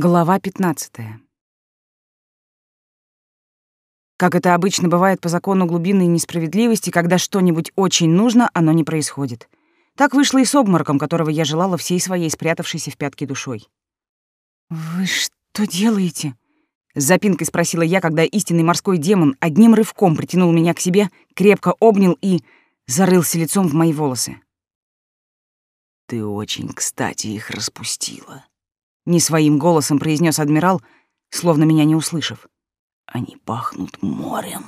Глава 15. Как это обычно бывает по закону глубинной несправедливости, когда что-нибудь очень нужно, оно не происходит. Так вышло и с обмороком, которого я желала всей своей спрятавшейся в пятки душой. «Вы что делаете?» С запинкой спросила я, когда истинный морской демон одним рывком притянул меня к себе, крепко обнял и зарылся лицом в мои волосы. «Ты очень кстати их распустила», не своим голосом произнес адмирал, словно меня не услышав. Они пахнут морем.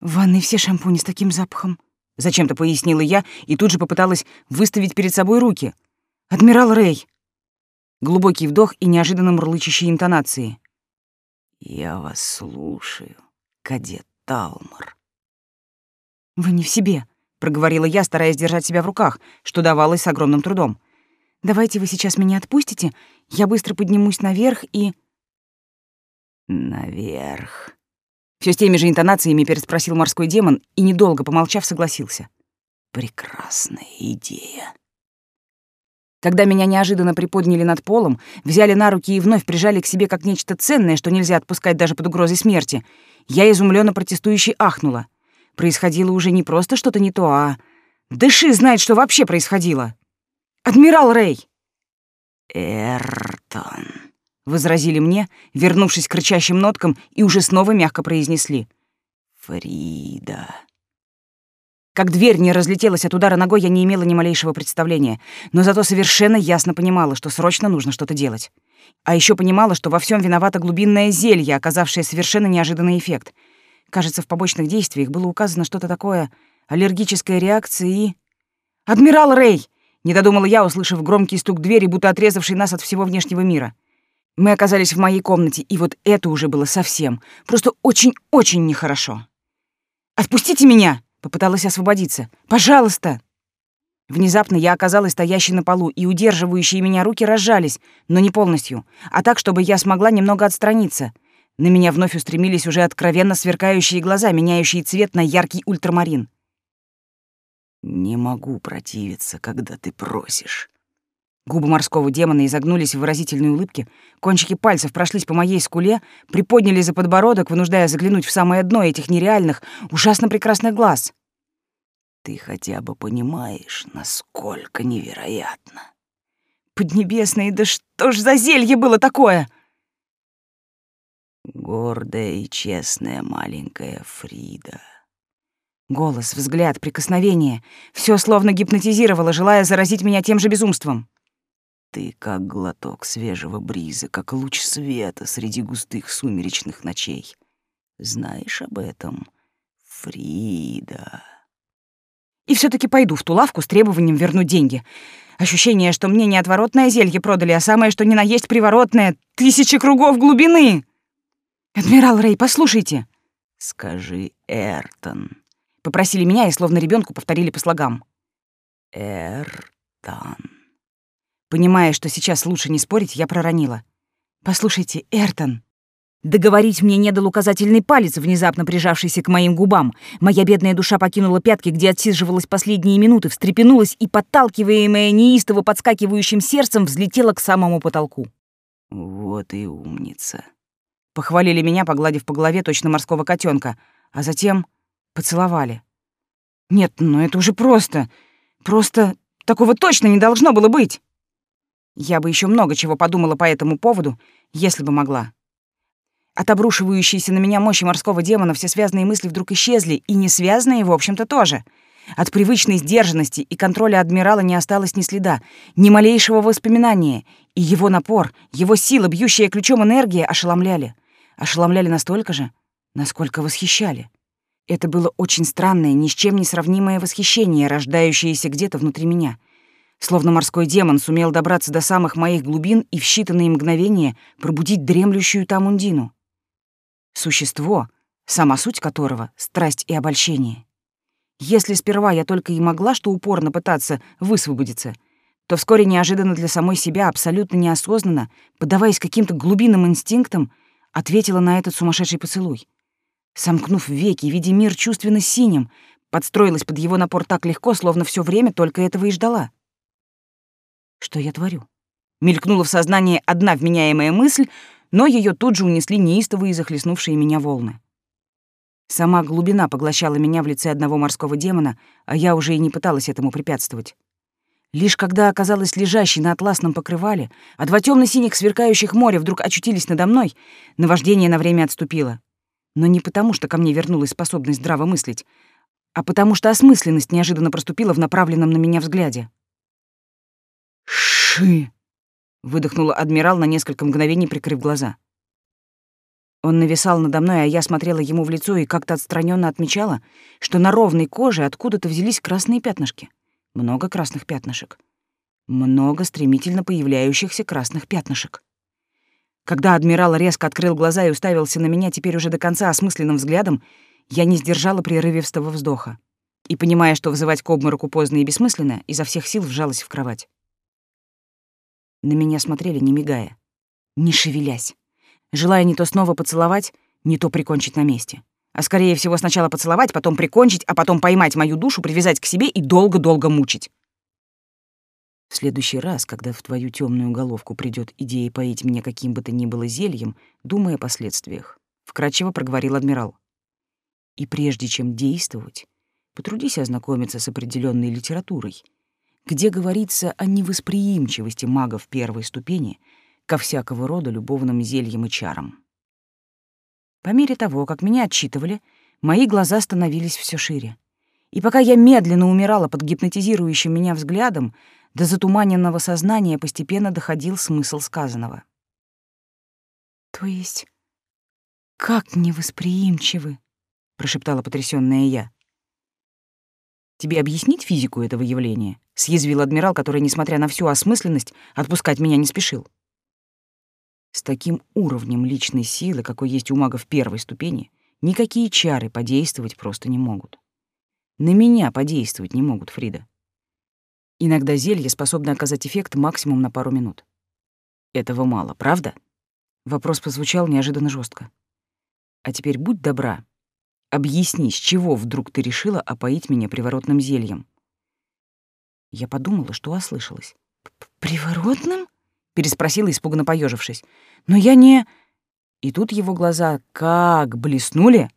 В ванной все шампуни с таким запахом. Зачем-то пояснила я и тут же попыталась выставить перед собой руки. Адмирал Рэй. Глубокий вдох и неожиданно мурлычащие интонации. Я вас слушаю, кадет Талмор. Вы не в себе, проговорила я, стараясь держать себя в руках, что давалось с огромным трудом. Давайте вы сейчас меня отпустите, я быстро поднимусь наверх и...» «Наверх», все с теми же интонациями переспросил морской демон и, недолго помолчав, согласился. «Прекрасная идея». Когда меня неожиданно приподняли над полом, взяли на руки и вновь прижали к себе как нечто ценное, что нельзя отпускать даже под угрозой смерти, я изумленно протестующе ахнула. Происходило уже не просто что-то не то, а... Дыши знает, что вообще происходило. «Адмирал Рэй!» «Эртон», — возразили мне, вернувшись к рычащим ноткам, и уже снова мягко произнесли. «Фрида». Как дверь не разлетелась от удара ногой, я не имела ни малейшего представления, но зато совершенно ясно понимала, что срочно нужно что-то делать. А еще понимала, что во всем виновато глубинное зелье, оказавшее совершенно неожиданный эффект. Кажется, в побочных действиях было указано что-то такое, аллергическая реакция и... «Адмирал Рэй!» Не додумала я, услышав громкий стук двери, будто отрезавший нас от всего внешнего мира. Мы оказались в моей комнате, и вот это уже было совсем, просто очень-очень нехорошо. «Отпустите меня!» — попыталась освободиться. «Пожалуйста!» Внезапно я оказалась стоящей на полу, и удерживающие меня руки разжались, но не полностью, а так, чтобы я смогла немного отстраниться. На меня вновь устремились уже откровенно сверкающие глаза, меняющие цвет на яркий ультрамарин. Не могу противиться, когда ты просишь. Губы морского демона изогнулись в выразительной улыбке, кончики пальцев прошлись по моей скуле, приподняли за подбородок, вынуждая заглянуть в самое дно этих нереальных, ужасно прекрасных глаз. Ты хотя бы понимаешь, насколько невероятно. Поднебесные, да что ж за зелье было такое? Гордая и честная маленькая Фрида. Голос, взгляд, прикосновение — все словно гипнотизировало, желая заразить меня тем же безумством. Ты как глоток свежего бриза, как луч света среди густых сумеречных ночей. Знаешь об этом, Фрида? И все таки пойду в ту лавку с требованием вернуть деньги. Ощущение, что мне не отворотное зелье продали, а самое, что ни на есть приворотное — тысячи кругов глубины. Адмирал Рэй, послушайте. Скажи, Эртон, Попросили меня и словно ребенку повторили по слогам. Эртан. Понимая, что сейчас лучше не спорить, я проронила. «Послушайте, Эртон». Договорить мне не дал указательный палец, внезапно прижавшийся к моим губам. Моя бедная душа покинула пятки, где отсиживалась последние минуты, встрепенулась и, подталкиваемая неистово подскакивающим сердцем, взлетела к самому потолку. «Вот и умница», — похвалили меня, погладив по голове точно морского котенка, а затем Поцеловали. Нет, ну это уже просто. Просто такого точно не должно было быть. Я бы еще много чего подумала по этому поводу, если бы могла. От обрушивающейся на меня мощи морского демона все связанные мысли вдруг исчезли, и не связанные, в общем-то, тоже. От привычной сдержанности и контроля адмирала не осталось ни следа, ни малейшего воспоминания, и его напор, его сила, бьющая ключом энергия, ошеломляли. Ошеломляли настолько же, насколько восхищали. Это было очень странное, ни с чем не сравнимое восхищение, рождающееся где-то внутри меня. Словно морской демон сумел добраться до самых моих глубин и в считанные мгновения пробудить дремлющую там Ундину. Существо, сама суть которого — страсть и обольщение. Если сперва я только и могла что упорно пытаться высвободиться, то вскоре неожиданно для самой себя, абсолютно неосознанно, поддаваясь каким-то глубинным инстинктам, ответила на этот сумасшедший поцелуй. Сомкнув веки, видя мир чувственно синим, подстроилась под его напор так легко, словно все время только этого и ждала. Что я творю? Мелькнула в сознании одна вменяемая мысль, но ее тут же унесли неистовые захлестнувшие меня волны. Сама глубина поглощала меня в лице одного морского демона, а я уже и не пыталась этому препятствовать. Лишь когда оказалась лежащей на атласном покрывале, а два темно-синих сверкающих моря вдруг очутились надо мной, наваждение на время отступило. Но не потому, что ко мне вернулась способность здраво мыслить, а потому что осмысленность неожиданно проступила в направленном на меня взгляде. «Ши!» — выдохнула адмирал на несколько мгновений, прикрыв глаза. Он нависал надо мной, а я смотрела ему в лицо и как-то отстраненно отмечала, что на ровной коже откуда-то взялись красные пятнышки. Много красных пятнышек. Много стремительно появляющихся красных пятнышек. Когда адмирал резко открыл глаза и уставился на меня теперь уже до конца осмысленным взглядом, я не сдержала прерывистого вздоха. И, понимая, что вызывать к обмороку поздно и бессмысленно, изо всех сил вжалась в кровать. На меня смотрели, не мигая, не шевелясь желая не то снова поцеловать, не то прикончить на месте. А скорее всего сначала поцеловать, потом прикончить, а потом поймать мою душу, привязать к себе и долго-долго мучить. В следующий раз, когда в твою темную головку придет идея поить меня каким бы то ни было зельем, думая о последствиях, вкратчиво проговорил адмирал. И прежде чем действовать, потрудись ознакомиться с определенной литературой, где говорится о невосприимчивости магов первой ступени — ко всякого рода любовным зельям и чарам. По мере того, как меня отчитывали, мои глаза становились все шире. И пока я медленно умирала под гипнотизирующим меня взглядом, до затуманенного сознания постепенно доходил смысл сказанного. «То есть как невосприимчивы?» — прошептала потрясённая я. «Тебе объяснить физику этого явления?» — съязвил адмирал, который, несмотря на всю осмысленность, отпускать меня не спешил. С таким уровнем личной силы, какой есть у магов первой ступени, никакие чары подействовать просто не могут. На меня подействовать не могут, Фрида. Иногда зелье способно оказать эффект максимум на пару минут. Этого мало, правда? Вопрос прозвучал неожиданно жестко. А теперь будь добра, объясни, с чего вдруг ты решила опоить меня приворотным зельем? Я подумала, что ослышалась. «Приворотным?» переспросила, испуганно поежившись. «Но я не...» И тут его глаза как блеснули.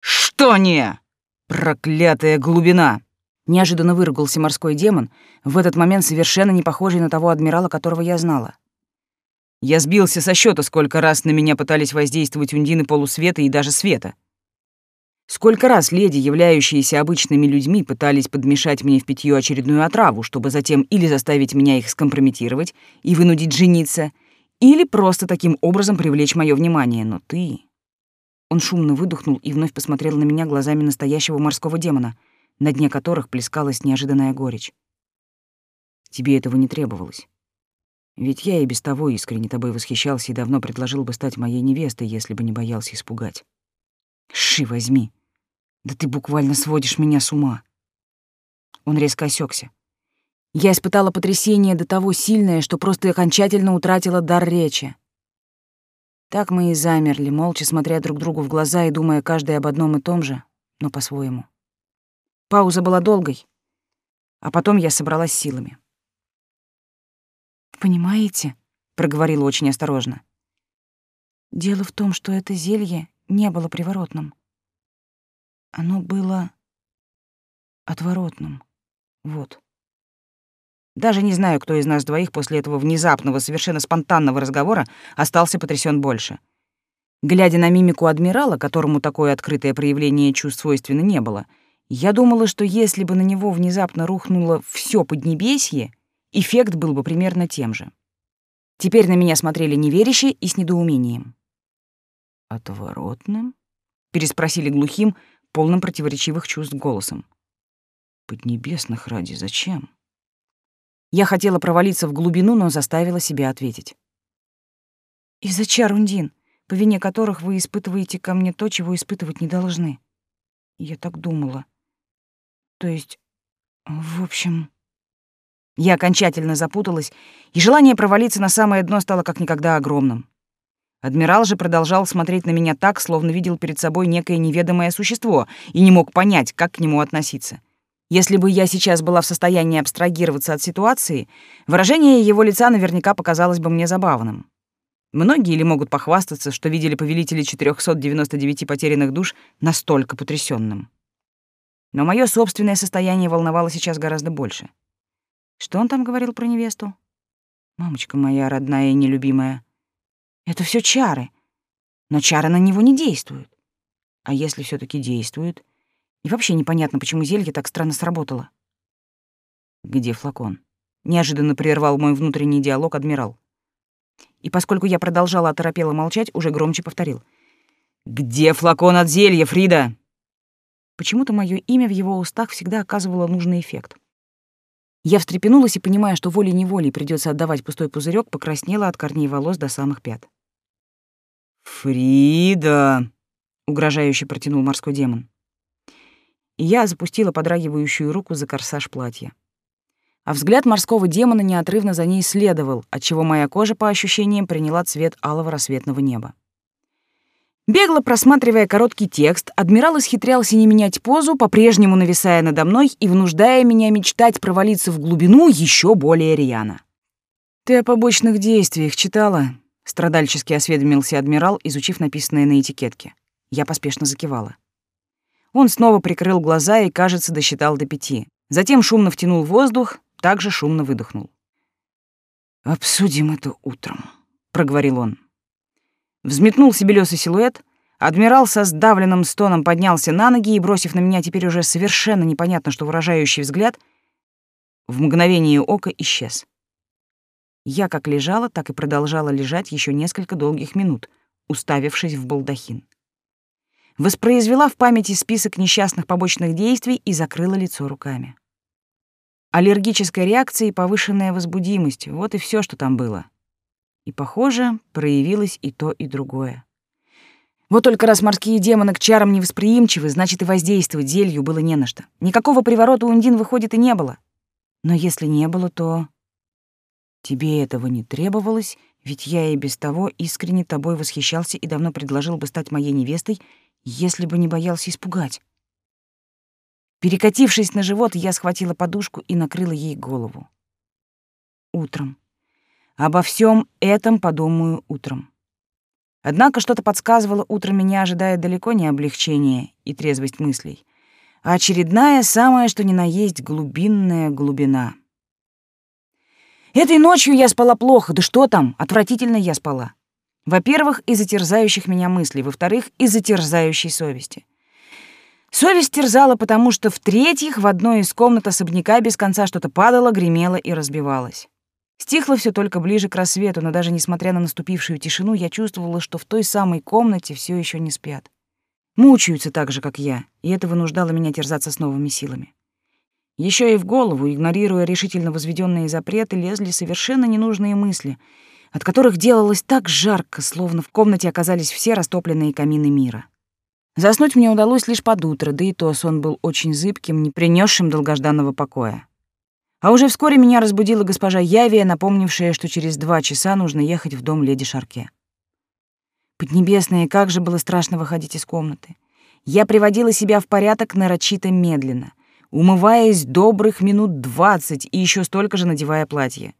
«Что не? Проклятая глубина!» Неожиданно выругался морской демон, в этот момент совершенно не похожий на того адмирала, которого я знала. Я сбился со счета, сколько раз на меня пытались воздействовать ундины полусвета и даже света. Сколько раз леди, являющиеся обычными людьми, пытались подмешать мне в питье очередную отраву, чтобы затем или заставить меня их скомпрометировать и вынудить жениться, или просто таким образом привлечь мое внимание. Но ты... Он шумно выдохнул и вновь посмотрел на меня глазами настоящего морского демона, на дне которых плескалась неожиданная горечь. Тебе этого не требовалось. Ведь я и без того искренне тобой восхищался и давно предложил бы стать моей невестой, если бы не боялся испугать. Ши возьми. Да ты буквально сводишь меня с ума. Он резко осекся. Я испытала потрясение до того сильное, что просто окончательно утратила дар речи. Так мы и замерли, молча смотря друг другу в глаза и думая каждый об одном и том же, но по-своему. Пауза была долгой, а потом я собралась силами. «Понимаете?» — проговорила очень осторожно. «Дело в том, что это зелье не было приворотным. Оно было отворотным. Вот. Даже не знаю, кто из нас двоих после этого внезапного, совершенно спонтанного разговора остался потрясен больше. Глядя на мимику адмирала, которому такое открытое проявление чувств свойственно не было, я думала, что если бы на него внезапно рухнуло все поднебесье, эффект был бы примерно тем же. Теперь на меня смотрели неверяще и с недоумением. «Отворотным?» — переспросили глухим, полным противоречивых чувств голосом. «Поднебесных ради зачем?» Я хотела провалиться в глубину, но заставила себя ответить. «Из-за чар, Ундин, по вине которых вы испытываете ко мне то, чего испытывать не должны. Я так думала. То есть, в общем...» Я окончательно запуталась, и желание провалиться на самое дно стало как никогда огромным. Адмирал же продолжал смотреть на меня так, словно видел перед собой некое неведомое существо и не мог понять, как к нему относиться. Если бы я сейчас была в состоянии абстрагироваться от ситуации, выражение его лица наверняка показалось бы мне забавным. Многие ли могут похвастаться, что видели повелителя 499 потерянных душ настолько потрясенным? Но мое собственное состояние волновало сейчас гораздо больше. Что он там говорил про невесту? Мамочка моя родная и нелюбимая. Это все чары. Но чары на него не действуют. А если все таки действуют? И вообще непонятно, почему зелье так странно сработало. Где флакон? Неожиданно прервал мой внутренний диалог адмирал. И поскольку я продолжала оторопело молчать, уже громче повторил. «Где флакон от зелья, Фрида?» Почему-то мое имя в его устах всегда оказывало нужный эффект. Я встрепенулась и, понимая, что волей-неволей придется отдавать пустой пузырек, покраснела от корней волос до самых пят. «Фрида!» — угрожающе протянул морской демон. И я запустила подрагивающую руку за корсаж платья. А взгляд морского демона неотрывно за ней следовал, отчего моя кожа, по ощущениям, приняла цвет алого рассветного неба. Бегло просматривая короткий текст, адмирал исхитрялся не менять позу, по-прежнему нависая надо мной и вынуждая меня мечтать провалиться в глубину еще более рьяно. «Ты о побочных действиях читала?» — страдальчески осведомился адмирал, изучив написанное на этикетке. Я поспешно закивала. Он снова прикрыл глаза и, кажется, досчитал до пяти. Затем шумно втянул воздух, также шумно выдохнул. «Обсудим это утром», — проговорил он. Взметнулся белесый силуэт, адмирал со сдавленным стоном поднялся на ноги и, бросив на меня теперь уже совершенно непонятно что выражающий взгляд, в мгновение ока исчез. Я как лежала, так и продолжала лежать еще несколько долгих минут, уставившись в балдахин. Воспроизвела в памяти список несчастных побочных действий и закрыла лицо руками. Аллергическая реакция и повышенная возбудимость — вот и все, что там было. И, похоже, проявилось и то, и другое. Вот только раз морские демоны к чарам невосприимчивы, значит, и воздействовать зелью было не на что. Никакого приворота у Ундин, выходит, и не было. Но если не было, то... Тебе этого не требовалось, ведь я и без того искренне тобой восхищался и давно предложил бы стать моей невестой, если бы не боялся испугать. Перекатившись на живот, я схватила подушку и накрыла ей голову. Утром. Обо всем этом подумаю утром. Однако что-то подсказывало, утром меня ожидает далеко не облегчение и трезвость мыслей, а очередная, самая что ни на есть, глубинная глубина. Этой ночью я спала плохо, да что там, отвратительно я спала. Во-первых, из-за терзающих меня мыслей, во-вторых, из-за терзающей совести. Совесть терзала, потому что, в-третьих, в одной из комнат особняка без конца что-то падало, гремело и разбивалось. Стихло все только ближе к рассвету, но даже несмотря на наступившую тишину, я чувствовала, что в той самой комнате все еще не спят. Мучаются так же, как я, и это вынуждало меня терзаться с новыми силами. Еще и в голову, игнорируя решительно возведенные запреты, лезли совершенно ненужные мысли, от которых делалось так жарко, словно в комнате оказались все растопленные камины мира. Заснуть мне удалось лишь под утро, да и то сон был очень зыбким, не принесшим долгожданного покоя. А уже вскоре меня разбудила госпожа Явия, напомнившая, что через два часа нужно ехать в дом леди Шарке. Поднебесные, как же было страшно выходить из комнаты. Я приводила себя в порядок нарочито медленно, умываясь добрых минут двадцать и еще столько же надевая платье.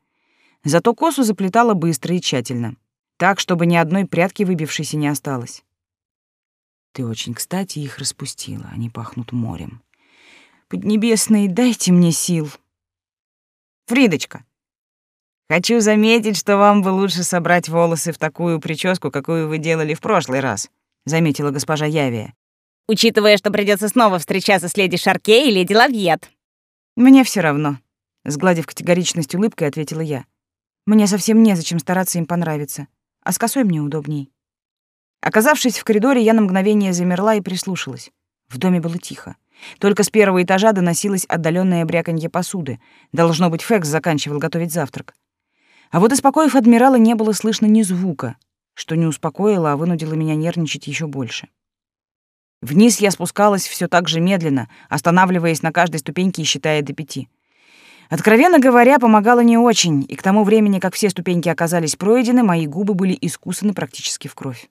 Зато косу заплетала быстро и тщательно, так, чтобы ни одной прядки выбившейся не осталось. Ты очень кстати их распустила, они пахнут морем. Поднебесные, дайте мне сил. Фридочка, хочу заметить, что вам бы лучше собрать волосы в такую прическу, какую вы делали в прошлый раз, заметила госпожа Явия. Учитывая, что придется снова встречаться с леди Шарке и леди Лавьет. Мне все равно, сгладив категоричность улыбкой, ответила я. Мне совсем незачем стараться им понравиться, а с косой мне удобней. Оказавшись в коридоре, я на мгновение замерла и прислушалась. В доме было тихо. Только с первого этажа доносилось отдаленное бряканье посуды. Должно быть, Фекс заканчивал готовить завтрак. А вот успокоив адмирала, не было слышно ни звука, что не успокоило, а вынудило меня нервничать еще больше. Вниз я спускалась все так же медленно, останавливаясь на каждой ступеньке и считая до пяти. Откровенно говоря, помогало не очень, и к тому времени, как все ступеньки оказались пройдены, мои губы были искусаны практически в кровь.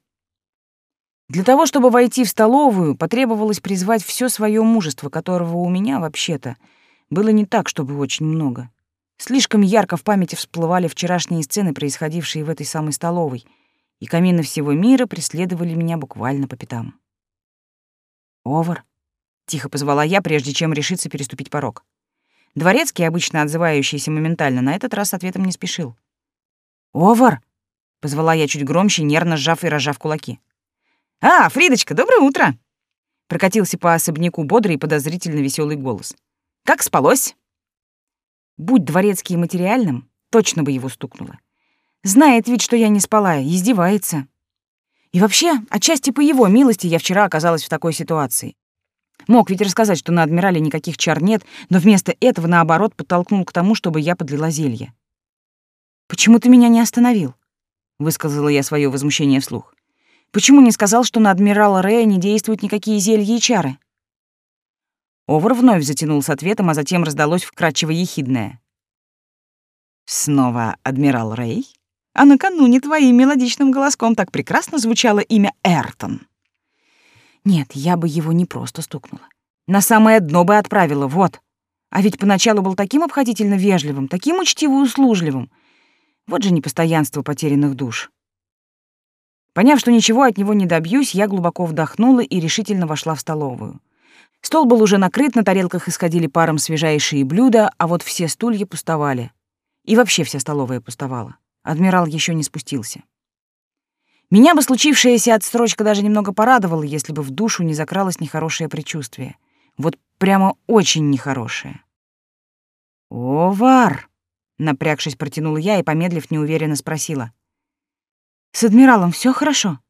Для того, чтобы войти в столовую, потребовалось призвать все свое мужество, которого у меня, вообще-то, было не так, чтобы очень много. Слишком ярко в памяти всплывали вчерашние сцены, происходившие в этой самой столовой, и камины всего мира преследовали меня буквально по пятам. «Овар», — тихо позвала я, прежде чем решиться переступить порог. Дворецкий, обычно отзывающийся моментально, на этот раз ответом не спешил. «Овар!» — позвала я чуть громче, нервно сжав и разжав кулаки. «А, Фридочка, доброе утро!» Прокатился по особняку бодрый и подозрительно веселый голос. «Как спалось?» Будь дворецкий материальным, точно бы его стукнуло. Знает ведь, что я не спала, издевается. И вообще, отчасти по его милости я вчера оказалась в такой ситуации. Мог ведь рассказать, что на адмирале никаких чар нет, но вместо этого, наоборот, подтолкнул к тому, чтобы я подлила зелье. «Почему ты меня не остановил?» — высказала я свое возмущение вслух. «Почему не сказал, что на адмирала Рея не действуют никакие зелья и чары?» Овар вновь затянул с ответом, а затем раздалось вкрадчиво ехидное. «Снова адмирал Рэй? А накануне твоим мелодичным голоском так прекрасно звучало имя Эртон». Нет, я бы его не просто стукнула. На самое дно бы отправила, вот. А ведь поначалу был таким обходительно вежливым, таким учтиво услужливым. Вот же непостоянство потерянных душ. Поняв, что ничего от него не добьюсь, я глубоко вдохнула и решительно вошла в столовую. Стол был уже накрыт, на тарелках исходили паром свежайшие блюда, а вот все стулья пустовали. И вообще вся столовая пустовала. Адмирал еще не спустился. Меня бы случившаяся отсрочка даже немного порадовала, если бы в душу не закралось нехорошее предчувствие. Вот прямо очень нехорошее. «О, Вар!» — напрягшись, протянула я и, помедлив, неуверенно спросила. «С адмиралом все хорошо?»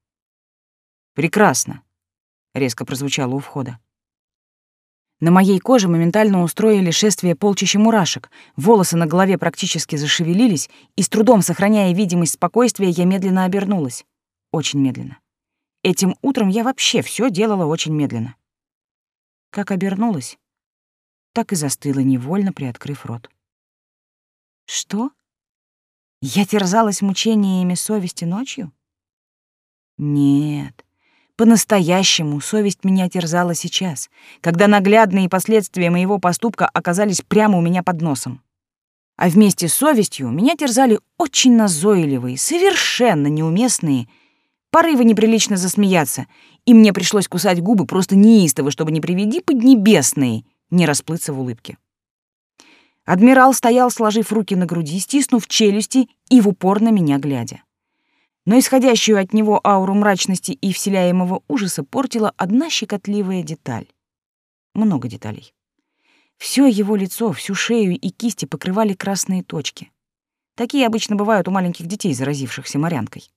«Прекрасно», — резко прозвучало у входа. На моей коже моментально устроили шествие полчища мурашек, волосы на голове практически зашевелились, и с трудом сохраняя видимость спокойствия, я медленно обернулась очень медленно. Этим утром я вообще все делала очень медленно. Как обернулась, так и застыла, невольно приоткрыв рот. Что? Я терзалась мучениями совести ночью? Нет, по-настоящему совесть меня терзала сейчас, когда наглядные последствия моего поступка оказались прямо у меня под носом. А вместе с совестью меня терзали очень назойливые, совершенно неуместные порывы неприлично засмеяться, и мне пришлось кусать губы просто неистово, чтобы не приведи поднебесные, не расплыться в улыбке. Адмирал стоял, сложив руки на груди, стиснув челюсти и в упор на меня глядя. Но исходящую от него ауру мрачности и вселяемого ужаса портила одна щекотливая деталь. Много деталей. Все его лицо, всю шею и кисти покрывали красные точки. Такие обычно бывают у маленьких детей, заразившихся морянкой.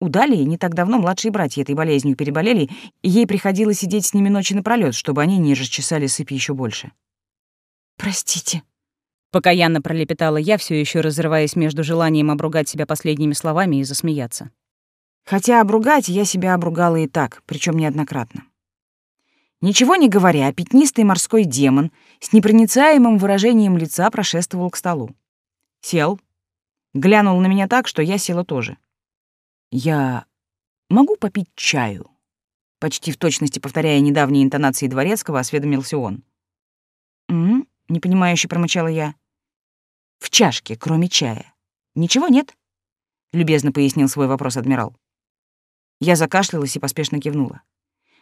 У Далии не так давно младшие братья этой болезнью переболели, и ей приходилось сидеть с ними ночи напролёт, чтобы они не расчесали сыпи еще больше. «Простите», — покаянно пролепетала я, все еще разрываясь между желанием обругать себя последними словами и засмеяться. Хотя обругать я себя обругала и так, причем неоднократно. Ничего не говоря, пятнистый морской демон с непроницаемым выражением лица прошествовал к столу. Сел, глянул на меня так, что я села тоже. «Я могу попить чаю?» Почти в точности повторяя недавние интонации дворецкого, осведомился он. «М-м», непонимающе промычала я. «В чашке, кроме чая. Ничего нет?» — любезно пояснил свой вопрос адмирал. Я закашлялась и поспешно кивнула.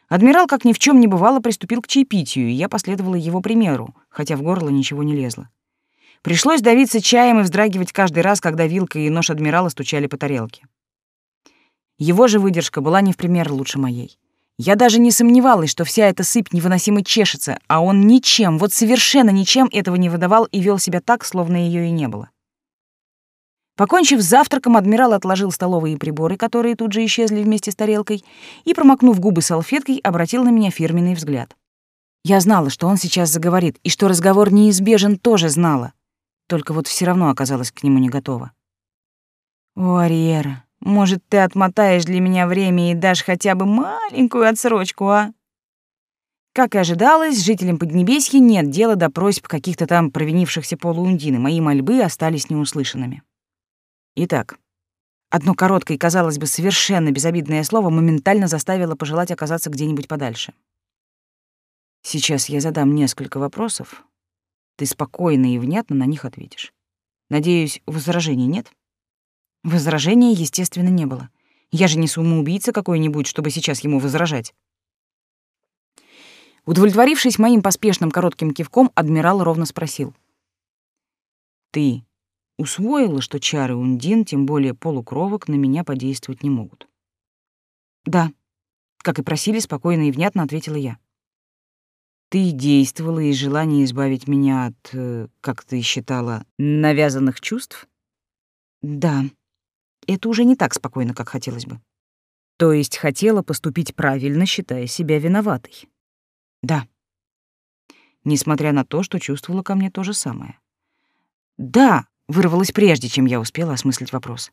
Адмирал, как ни в чем не бывало, приступил к чаепитию, и я последовала его примеру, хотя в горло ничего не лезло. Пришлось давиться чаем и вздрагивать каждый раз, когда вилка и нож адмирала стучали по тарелке. Его же выдержка была не в пример лучше моей. Я даже не сомневалась, что вся эта сыпь невыносимо чешется, а он ничем, вот совершенно ничем этого не выдавал и вел себя так, словно ее и не было. Покончив с завтраком, адмирал отложил столовые приборы, которые тут же исчезли вместе с тарелкой, и, промокнув губы салфеткой, обратил на меня фирменный взгляд. Я знала, что он сейчас заговорит, и что разговор неизбежен, тоже знала. Только вот все равно оказалась к нему не готова. «О, Ариера, может, ты отмотаешь для меня время и дашь хотя бы маленькую отсрочку, а? Как и ожидалось, жителям Поднебесья нет дела до просьб каких-то там провинившихся полуундин, мои мольбы остались неуслышанными. Итак, Одно короткое и, казалось бы, совершенно безобидное слово моментально заставило пожелать оказаться где-нибудь подальше. Сейчас я задам несколько вопросов. Ты спокойно и внятно на них ответишь. Надеюсь, возражений нет? Возражений, естественно, не было. Я же не самоубийца какой-нибудь, чтобы сейчас ему возражать. Удовлетворившись моим поспешным коротким кивком, адмирал ровно спросил. «Ты усвоила, что чары Ундин, тем более полукровок, на меня подействовать не могут?» «Да», — как и просили, спокойно и внятно ответила я. «Ты действовала из желания избавить меня от, э, как ты считала, навязанных чувств?» «Да», это уже не так спокойно, как хотелось бы. То есть хотела поступить правильно, считая себя виноватой. Да. Несмотря на то, что чувствовала ко мне то же самое. Да, вырвалось прежде, чем я успела осмыслить вопрос.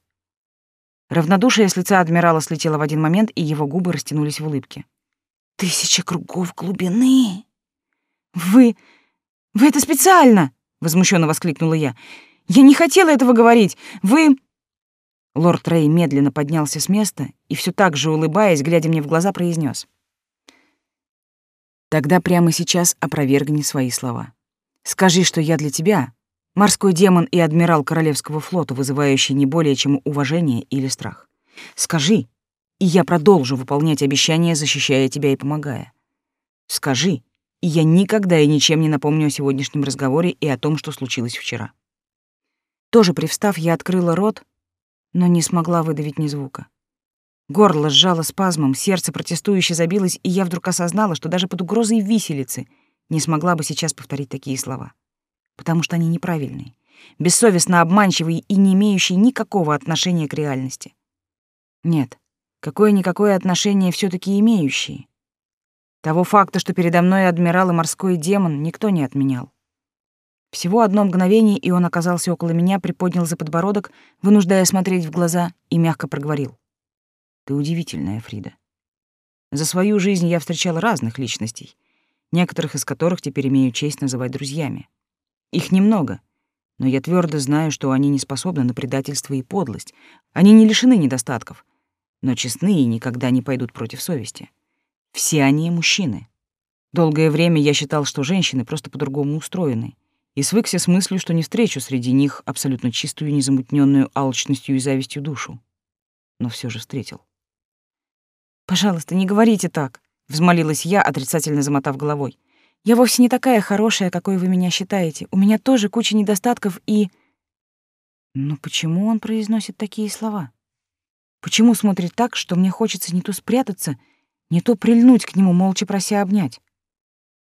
Равнодушие с лица адмирала слетело в один момент, и его губы растянулись в улыбке. «Тысяча кругов глубины!» «Вы... вы это специально!» — возмущенно воскликнула я. «Я не хотела этого говорить! Вы...» Лорд Рэй медленно поднялся с места и все так же улыбаясь, глядя мне в глаза, произнес: Тогда прямо сейчас опровергни свои слова. Скажи, что я для тебя морской демон и адмирал Королевского флота, вызывающий не более чем уважение или страх. Скажи, и я продолжу выполнять обещания, защищая тебя и помогая. Скажи, и я никогда и ничем не напомню о сегодняшнем разговоре и о том, что случилось вчера. Тоже привстав, я открыла рот, но не смогла выдавить ни звука. Горло сжало спазмом, сердце протестующе забилось, и я вдруг осознала, что даже под угрозой виселицы не смогла бы сейчас повторить такие слова. Потому что они неправильные, бессовестно обманчивые и не имеющие никакого отношения к реальности. Нет, какое-никакое отношение все таки имеющие. Того факта, что передо мной адмирал и морской демон, никто не отменял. Всего одно мгновение, и он оказался около меня, приподнял за подбородок, вынуждая смотреть в глаза, и мягко проговорил. Ты удивительная, Фрида. За свою жизнь я встречал разных личностей, некоторых из которых теперь имею честь называть друзьями. Их немного, но я твердо знаю, что они не способны на предательство и подлость. Они не лишены недостатков, но честны и никогда не пойдут против совести. Все они мужчины. Долгое время я считал, что женщины просто по-другому устроены, и свыкся с мыслью, что не встречу среди них абсолютно чистую, незамутненную алчностью и завистью душу. Но все же встретил. «Пожалуйста, не говорите так», — взмолилась я, отрицательно замотав головой. «Я вовсе не такая хорошая, какой вы меня считаете. У меня тоже куча недостатков и...» Но почему он произносит такие слова? Почему смотрит так, что мне хочется не то спрятаться, не то прильнуть к нему, молча прося обнять?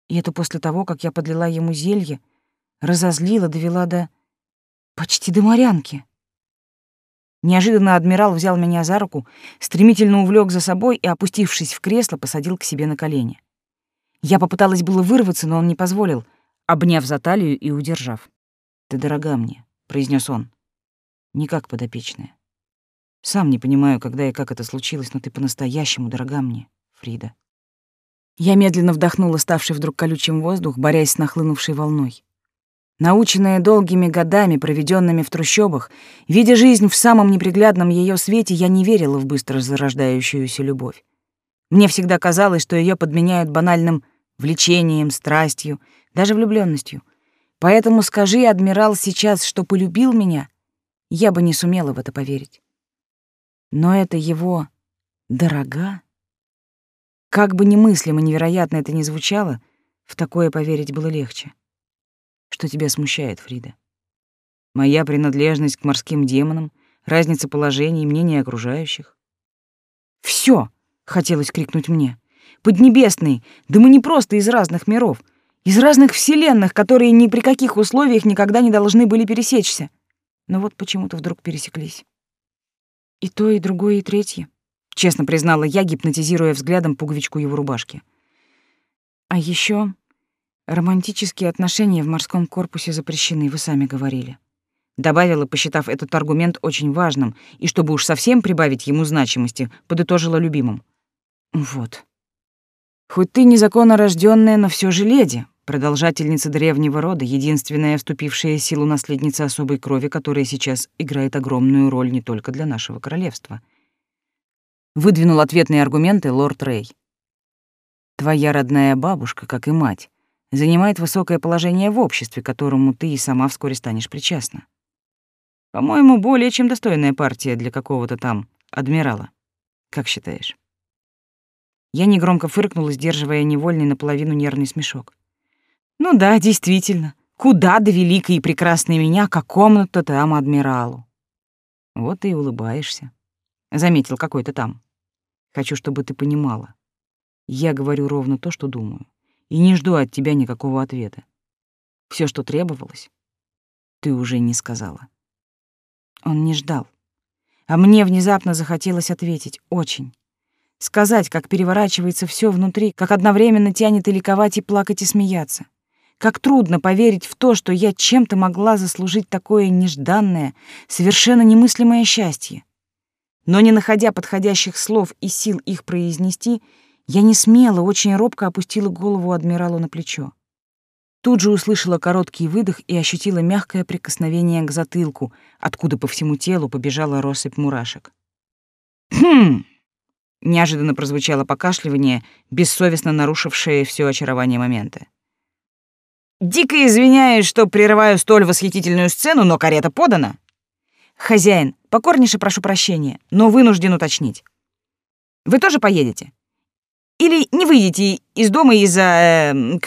И это после того, как я подлила ему зелье, разозлила, довела до... почти до морянки. Неожиданно адмирал взял меня за руку, стремительно увлек за собой и, опустившись в кресло, посадил к себе на колени. Я попыталась было вырваться, но он не позволил, обняв за талию и удержав. «Ты дорога мне», — произнес он. «Не как подопечная. Сам не понимаю, когда и как это случилось, но ты по-настоящему дорога мне, Фрида». Я медленно вдохнула ставший вдруг колючим воздух, борясь с нахлынувшей волной. Наученная долгими годами, проведенными в трущобах, видя жизнь в самом неприглядном ее свете, я не верила в быстро зарождающуюся любовь. Мне всегда казалось, что ее подменяют банальным влечением, страстью, даже влюбленностью. Поэтому скажи, адмирал, сейчас, что полюбил меня, я бы не сумела в это поверить. Но это его дорога. Как бы немыслимо невероятно это ни звучало, в такое поверить было легче. Что тебя смущает, Фрида? Моя принадлежность к морским демонам, разница положений, мнение окружающих? Всё! хотелось крикнуть мне. Поднебесные, да мы не просто из разных миров, из разных вселенных, которые ни при каких условиях никогда не должны были пересечься. Но вот почему-то вдруг пересеклись. И то, и другое, и третье, честно признала я, гипнотизируя взглядом пуговичку его рубашки. А еще Романтические отношения в морском корпусе запрещены, вы сами говорили. Добавила, посчитав этот аргумент очень важным, и чтобы уж совсем прибавить ему значимости, подытожила любимым. Вот. Хоть ты незаконно рождённая, но все же леди, Продолжательница древнего рода, единственная вступившая в силу наследница особой крови, которая сейчас играет огромную роль не только для нашего королевства. Выдвинул ответные аргументы лорд Рэй. Твоя родная бабушка, как и мать, занимает высокое положение в обществе, которому ты и сама вскоре станешь причастна. По-моему, более чем достойная партия для какого-то там адмирала. Как считаешь? Я негромко фыркнула, сдерживая невольный наполовину нервный смешок. Ну да, действительно. Куда до великой и прекрасной меня, какому-то там адмиралу? Вот и улыбаешься. Заметил какой-то там. Хочу, чтобы ты понимала. Я говорю ровно то, что думаю и не жду от тебя никакого ответа. Все, что требовалось, ты уже не сказала. Он не ждал. А мне внезапно захотелось ответить очень. Сказать, как переворачивается все внутри, как одновременно тянет и ликовать, и плакать, и смеяться. Как трудно поверить в то, что я чем-то могла заслужить такое нежданное, совершенно немыслимое счастье. Но не находя подходящих слов и сил их произнести, я не смело, очень робко опустила голову адмиралу на плечо. Тут же услышала короткий выдох и ощутила мягкое прикосновение к затылку, откуда по всему телу побежала россыпь мурашек. «Хм!» — неожиданно прозвучало покашливание, бессовестно нарушившее все очарование момента. «Дико извиняюсь, что прерываю столь восхитительную сцену, но карета подана. Хозяин, покорнейше прошу прощения, но вынужден уточнить. Вы тоже поедете?» Или не выйдете из дома из-за э,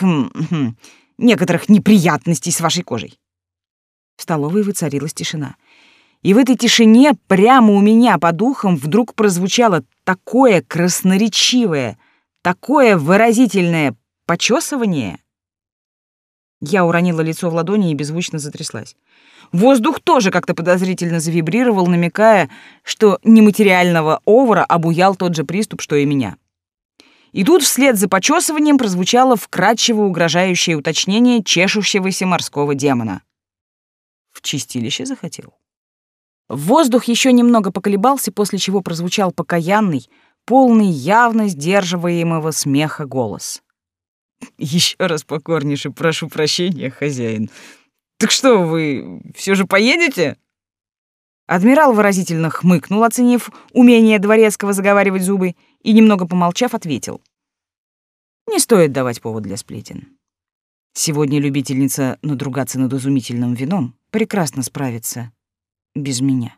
некоторых неприятностей с вашей кожей?» В столовой воцарилась тишина. И в этой тишине прямо у меня по духам вдруг прозвучало такое красноречивое, такое выразительное почесывание. Я уронила лицо в ладони и беззвучно затряслась. Воздух тоже как-то подозрительно завибрировал, намекая, что нематериального овара обуял тот же приступ, что и меня. И тут вслед за почесыванием прозвучало вкрадчиво угрожающее уточнение чешущегося морского демона. В чистилище захотел. Воздух еще немного поколебался, после чего прозвучал покаянный, полный явно сдерживаемого смеха голос. Еще раз покорнейше прошу прощения, хозяин. Так что, вы все же поедете?» Адмирал выразительно хмыкнул, оценив умение дворецкого заговаривать зубы, и, немного помолчав, ответил. «Не стоит давать повод для сплетен. Сегодня любительница надругаться над изумительным вином прекрасно справится без меня».